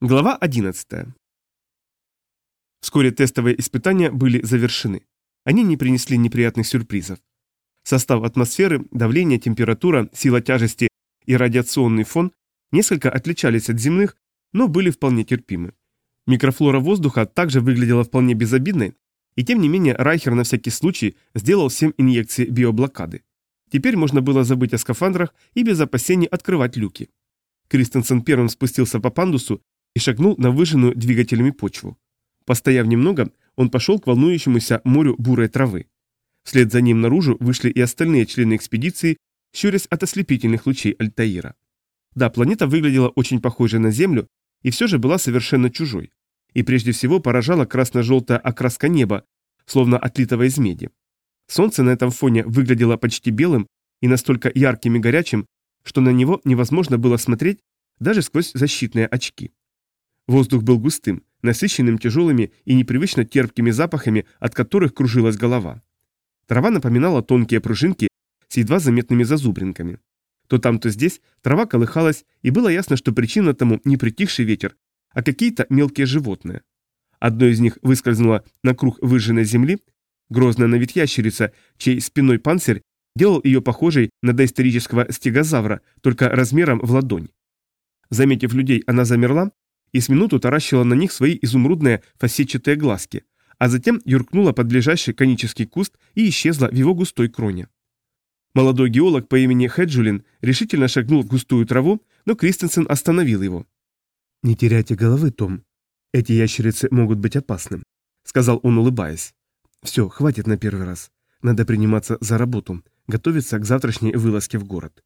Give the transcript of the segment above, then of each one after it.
Глава 11. Вскоре тестовые испытания были завершены. Они не принесли неприятных сюрпризов. Состав атмосферы, давление, температура, сила тяжести и радиационный фон несколько отличались от земных, но были вполне терпимы. Микрофлора воздуха также выглядела вполне безобидной, и тем не менее Райхер на всякий случай сделал всем инъекции биоблокады. Теперь можно было забыть о скафандрах и без опасений открывать люки. Кристенсен первым спустился по пандусу и шагнул на выжженную двигателями почву. Постояв немного, он пошел к волнующемуся морю бурой травы. Вслед за ним наружу вышли и остальные члены экспедиции, щурясь от ослепительных лучей Альтаира. Да, планета выглядела очень похожей на Землю, и все же была совершенно чужой. И прежде всего поражала красно-желтая окраска неба, словно отлитого из меди. Солнце на этом фоне выглядело почти белым и настолько ярким и горячим, что на него невозможно было смотреть даже сквозь защитные очки. Воздух был густым, насыщенным тяжелыми и непривычно терпкими запахами, от которых кружилась голова. Трава напоминала тонкие пружинки с едва заметными зазубринками. То там, то здесь трава колыхалась, и было ясно, что причина тому не притихший ветер, а какие-то мелкие животные. Одно из них выскользнуло на круг выжженной земли, грозная на вид ящерица, чей спиной панцирь делал ее похожей на доисторического стегозавра, только размером в ладонь. Заметив людей, она замерла и с минуту таращила на них свои изумрудные фасетчатые глазки, а затем юркнула под ближайший конический куст и исчезла в его густой кроне. Молодой геолог по имени Хеджулин решительно шагнул в густую траву, но Кристенсен остановил его. «Не теряйте головы, Том. Эти ящерицы могут быть опасным», — сказал он, улыбаясь. «Все, хватит на первый раз. Надо приниматься за работу, готовиться к завтрашней вылазке в город».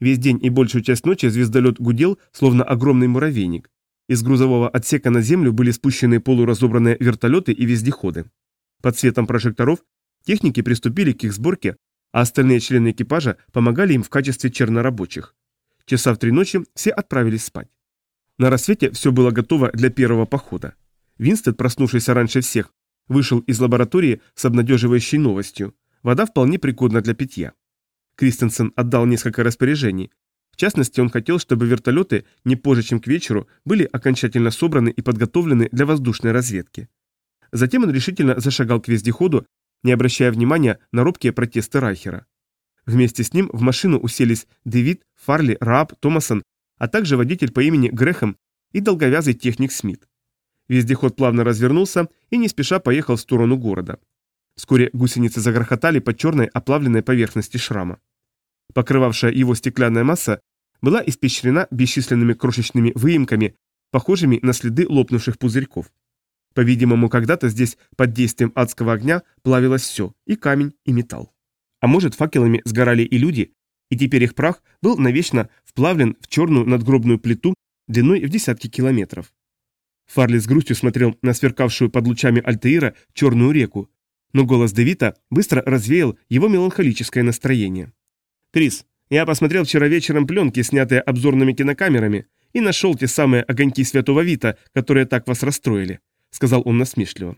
Весь день и большую часть ночи звездолет гудел, словно огромный муравейник, из грузового отсека на землю были спущены полуразобранные вертолеты и вездеходы. Под светом прожекторов техники приступили к их сборке, а остальные члены экипажа помогали им в качестве чернорабочих. Часа в три ночи все отправились спать. На рассвете все было готово для первого похода. Винстед, проснувшийся раньше всех, вышел из лаборатории с обнадеживающей новостью. Вода вполне пригодна для питья. Кристенсен отдал несколько распоряжений, в частности, он хотел, чтобы вертолеты не позже, чем к вечеру, были окончательно собраны и подготовлены для воздушной разведки. Затем он решительно зашагал к вездеходу, не обращая внимания на робкие протесты Райхера. Вместе с ним в машину уселись Дэвид, Фарли, Рааб, Томасон, а также водитель по имени Грехом и долговязый техник Смит. Вездеход плавно развернулся и не спеша поехал в сторону города. Вскоре гусеницы загрохотали по черной оплавленной поверхности шрама. Покрывавшая его стеклянная масса была испещрена бесчисленными крошечными выемками, похожими на следы лопнувших пузырьков. По-видимому, когда-то здесь под действием адского огня плавилось все, и камень, и металл. А может, факелами сгорали и люди, и теперь их прах был навечно вплавлен в черную надгробную плиту длиной в десятки километров. Фарли с грустью смотрел на сверкавшую под лучами Альтеира черную реку, но голос Девита быстро развеял его меланхолическое настроение. «Крис, я посмотрел вчера вечером пленки, снятые обзорными кинокамерами, и нашел те самые огоньки Святого Вита, которые так вас расстроили», — сказал он насмешливо.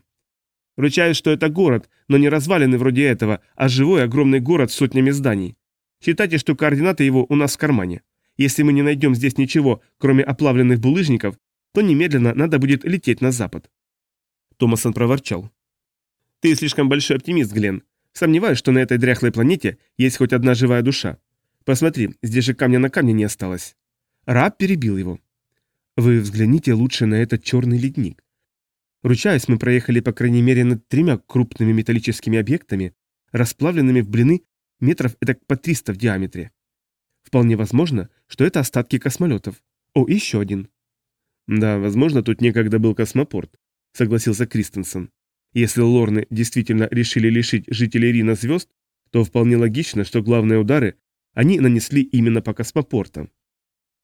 «Ручаюсь, что это город, но не развалины вроде этого, а живой огромный город с сотнями зданий. Считайте, что координаты его у нас в кармане. Если мы не найдем здесь ничего, кроме оплавленных булыжников, то немедленно надо будет лететь на запад». Томасон проворчал. «Ты слишком большой оптимист, Глен. Сомневаюсь, что на этой дряхлой планете есть хоть одна живая душа. Посмотри, здесь же камня на камне не осталось. Раб перебил его. Вы взгляните лучше на этот черный ледник. Ручаюсь, мы проехали по крайней мере над тремя крупными металлическими объектами, расплавленными в блины метров этак по 300 в диаметре. Вполне возможно, что это остатки космолетов. О, еще один. Да, возможно, тут некогда был космопорт, согласился Кристенсен. Если лорны действительно решили лишить жителей Рина звезд, то вполне логично, что главные удары они нанесли именно по космопортам.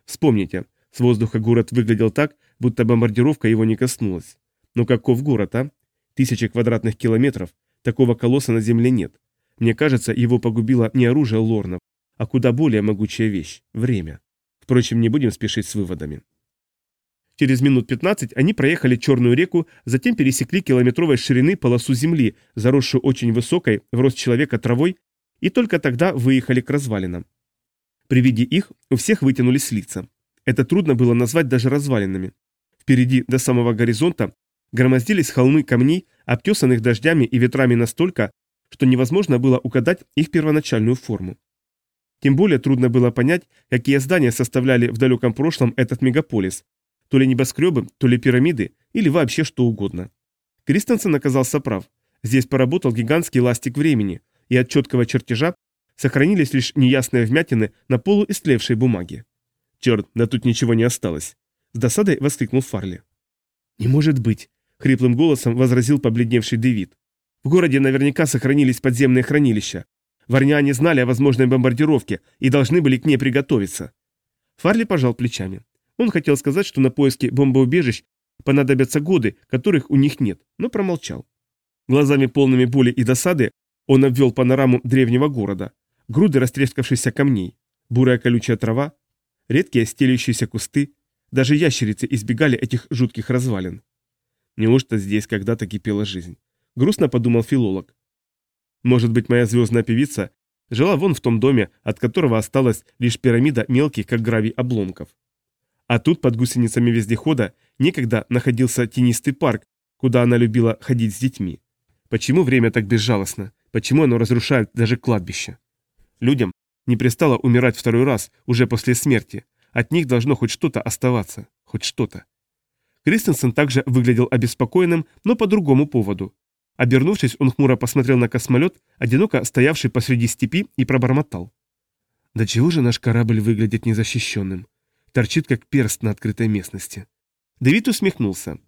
Вспомните, с воздуха город выглядел так, будто бомбардировка его не коснулась. Но каков город, а? Тысячи квадратных километров, такого колосса на Земле нет. Мне кажется, его погубило не оружие лорнов, а куда более могучая вещь – время. Впрочем, не будем спешить с выводами. Через минут 15 они проехали Черную реку, затем пересекли километровой ширины полосу земли, заросшую очень высокой, в рост человека травой, и только тогда выехали к развалинам. При виде их у всех вытянулись лица. Это трудно было назвать даже развалинами. Впереди, до самого горизонта, громоздились холмы камней, обтесанных дождями и ветрами настолько, что невозможно было угадать их первоначальную форму. Тем более трудно было понять, какие здания составляли в далеком прошлом этот мегаполис, то ли небоскребы, то ли пирамиды, или вообще что угодно. Кристенсен оказался прав. Здесь поработал гигантский ластик времени, и от четкого чертежа сохранились лишь неясные вмятины на полуистлевшей бумаге. «Черт, да тут ничего не осталось!» С досадой воскликнул Фарли. «Не может быть!» — хриплым голосом возразил побледневший Дэвид. «В городе наверняка сохранились подземные хранилища. Варняне знали о возможной бомбардировке и должны были к ней приготовиться». Фарли пожал плечами. Он хотел сказать, что на поиски бомбоубежищ понадобятся годы, которых у них нет, но промолчал. Глазами полными боли и досады он обвел панораму древнего города, груды растрескавшихся камней, бурая колючая трава, редкие стелющиеся кусты, даже ящерицы избегали этих жутких развалин. Неужто здесь когда-то кипела жизнь? Грустно подумал филолог. Может быть, моя звездная певица жила вон в том доме, от которого осталась лишь пирамида мелких, как гравий, обломков. А тут под гусеницами вездехода некогда находился тенистый парк, куда она любила ходить с детьми. Почему время так безжалостно? Почему оно разрушает даже кладбище? Людям не пристало умирать второй раз, уже после смерти. От них должно хоть что-то оставаться. Хоть что-то. Кристенсен также выглядел обеспокоенным, но по другому поводу. Обернувшись, он хмуро посмотрел на космолет, одиноко стоявший посреди степи, и пробормотал. «Да чего же наш корабль выглядит незащищенным? Торчит, как перст на открытой местности». Дэвид усмехнулся.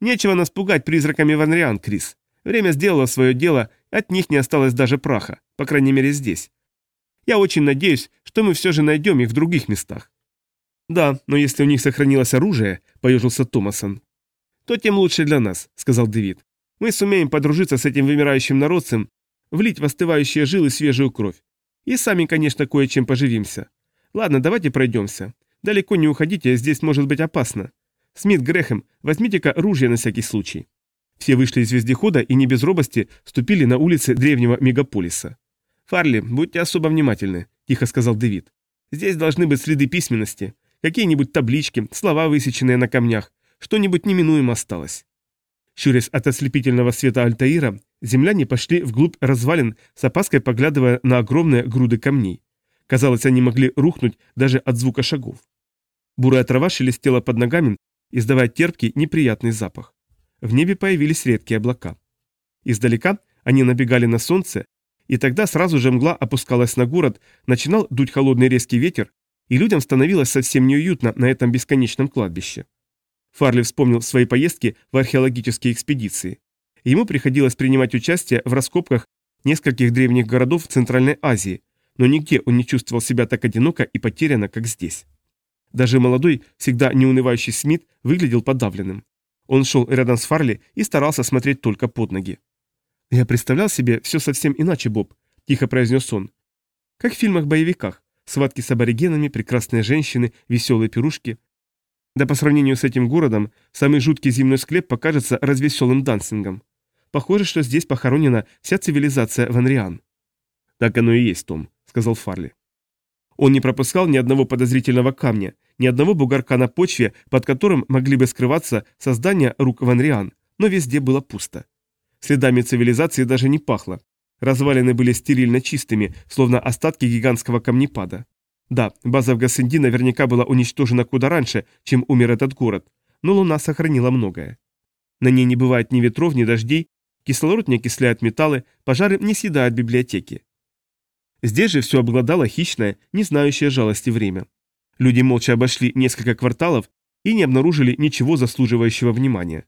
«Нечего нас пугать призраками Ванриан, Крис. Время сделало свое дело, от них не осталось даже праха, по крайней мере здесь. Я очень надеюсь, что мы все же найдем их в других местах. Да, но если у них сохранилось оружие, поежился Томасон, то тем лучше для нас, сказал Дэвид. Мы сумеем подружиться с этим вымирающим народцем, влить в остывающие жилы свежую кровь. И сами, конечно, кое-чем поживимся. Ладно, давайте пройдемся. Далеко не уходите, здесь может быть опасно. Смит Грехем, возьмите-ка ружье на всякий случай. Все вышли из вездехода и не без робости ступили на улицы древнего мегаполиса. «Фарли, будьте особо внимательны», – тихо сказал Дэвид. «Здесь должны быть следы письменности, какие-нибудь таблички, слова, высеченные на камнях, что-нибудь неминуемо осталось». Щурясь от ослепительного света Альтаира, земляне пошли вглубь развалин, с опаской поглядывая на огромные груды камней. Казалось, они могли рухнуть даже от звука шагов. Бурая трава шелестела под ногами, издавая терпкий, неприятный запах. В небе появились редкие облака. Издалека они набегали на солнце, и тогда сразу же мгла опускалась на город, начинал дуть холодный резкий ветер, и людям становилось совсем неуютно на этом бесконечном кладбище. Фарли вспомнил свои поездки в археологические экспедиции. Ему приходилось принимать участие в раскопках нескольких древних городов в Центральной Азии, но нигде он не чувствовал себя так одиноко и потерянно, как здесь. Даже молодой, всегда неунывающий Смит выглядел подавленным. Он шел рядом с Фарли и старался смотреть только под ноги. «Я представлял себе все совсем иначе, Боб», – тихо произнес он. «Как в фильмах-боевиках. Схватки с аборигенами, прекрасные женщины, веселые пирушки. Да по сравнению с этим городом, самый жуткий земной склеп покажется развеселым дансингом. Похоже, что здесь похоронена вся цивилизация Ванриан». «Так оно и есть, Том», – сказал Фарли. Он не пропускал ни одного подозрительного камня, ни одного бугорка на почве, под которым могли бы скрываться создания рук Ванриан, но везде было пусто. Следами цивилизации даже не пахло. Развалины были стерильно чистыми, словно остатки гигантского камнепада. Да, база в Гассенди наверняка была уничтожена куда раньше, чем умер этот город, но Луна сохранила многое. На ней не бывает ни ветров, ни дождей, кислород не окисляет металлы, пожары не съедают библиотеки. Здесь же все обладало хищное, не знающее жалости время. Люди молча обошли несколько кварталов и не обнаружили ничего заслуживающего внимания.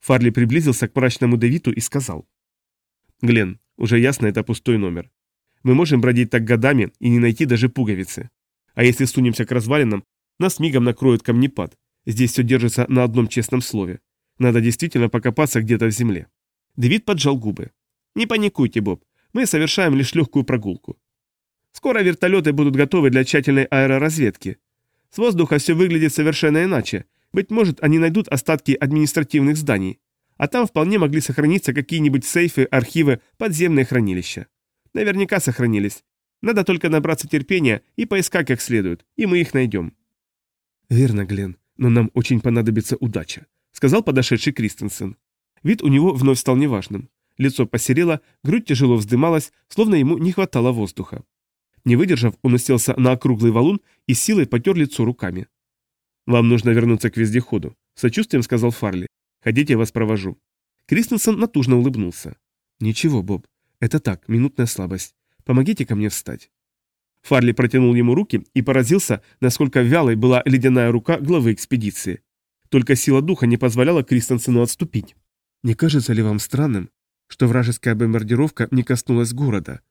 Фарли приблизился к мрачному Давиту и сказал. «Глен, уже ясно, это пустой номер. Мы можем бродить так годами и не найти даже пуговицы. А если сунемся к развалинам, нас мигом накроют камнепад. Здесь все держится на одном честном слове. Надо действительно покопаться где-то в земле». Дэвид поджал губы. «Не паникуйте, Боб. Мы совершаем лишь легкую прогулку. Скоро вертолеты будут готовы для тщательной аэроразведки. С воздуха все выглядит совершенно иначе. Быть может, они найдут остатки административных зданий. А там вполне могли сохраниться какие-нибудь сейфы, архивы, подземные хранилища. Наверняка сохранились. Надо только набраться терпения и поискать как следует, и мы их найдем. Верно, Глен. Но нам очень понадобится удача, сказал подошедший Кристенсен. Вид у него вновь стал неважным. Лицо посерело, грудь тяжело вздымалась, словно ему не хватало воздуха. Не выдержав, он уселся на округлый валун и силой потер лицо руками. «Вам нужно вернуться к вездеходу», — сочувствием сказал Фарли. «Хотите, я вас провожу». Кристенсен натужно улыбнулся. «Ничего, Боб, это так, минутная слабость. Помогите ко мне встать». Фарли протянул ему руки и поразился, насколько вялой была ледяная рука главы экспедиции. Только сила духа не позволяла Кристенсену отступить. «Не кажется ли вам странным, что вражеская бомбардировка не коснулась города?»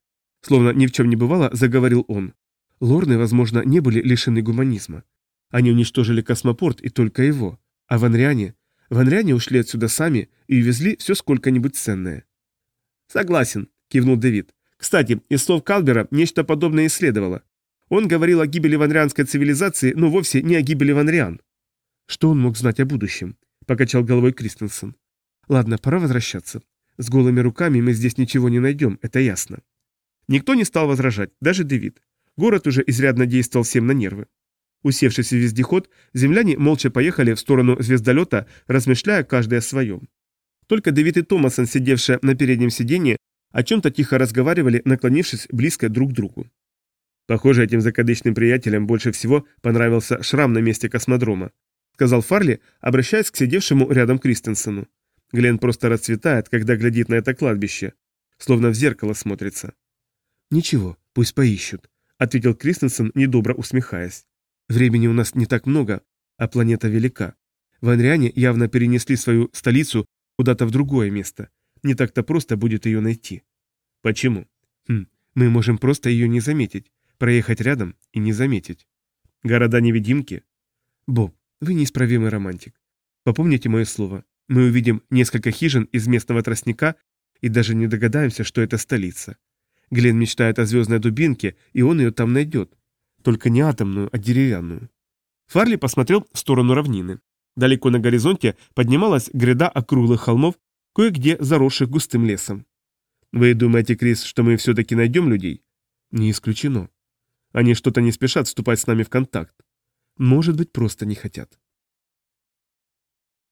Словно ни в чем не бывало, заговорил он. Лорны, возможно, не были лишены гуманизма. Они уничтожили космопорт и только его. А в Анриане... Ушли отсюда сами и увезли все сколько-нибудь ценное. «Согласен», — кивнул Дэвид. «Кстати, из слов Калбера нечто подобное исследовало. Он говорил о гибели ванрианской цивилизации, но вовсе не о гибели ванриан». «Что он мог знать о будущем?» — покачал головой Кристенсен. «Ладно, пора возвращаться. С голыми руками мы здесь ничего не найдем, это ясно». Никто не стал возражать, даже Дэвид. Город уже изрядно действовал всем на нервы. Усевшись в вездеход, земляне молча поехали в сторону звездолета, размышляя каждый о своем. Только Дэвид и Томасон, сидевшие на переднем сиденье, о чем-то тихо разговаривали, наклонившись близко друг к другу. Похоже, этим закадычным приятелям больше всего понравился шрам на месте космодрома, сказал Фарли, обращаясь к сидевшему рядом Кристенсену. Глен просто расцветает, когда глядит на это кладбище, словно в зеркало смотрится. «Ничего, пусть поищут», — ответил Кристенсен, недобро усмехаясь. «Времени у нас не так много, а планета велика. В Анриане явно перенесли свою столицу куда-то в другое место. Не так-то просто будет ее найти». «Почему?» хм, «Мы можем просто ее не заметить, проехать рядом и не заметить». «Города-невидимки?» «Боб, вы неисправимый романтик. Попомните мое слово. Мы увидим несколько хижин из местного тростника и даже не догадаемся, что это столица. Глен мечтает о звездной дубинке, и он ее там найдет. Только не атомную, а деревянную. Фарли посмотрел в сторону равнины. Далеко на горизонте поднималась гряда округлых холмов, кое-где заросших густым лесом. «Вы думаете, Крис, что мы все-таки найдем людей?» «Не исключено. Они что-то не спешат вступать с нами в контакт. Может быть, просто не хотят».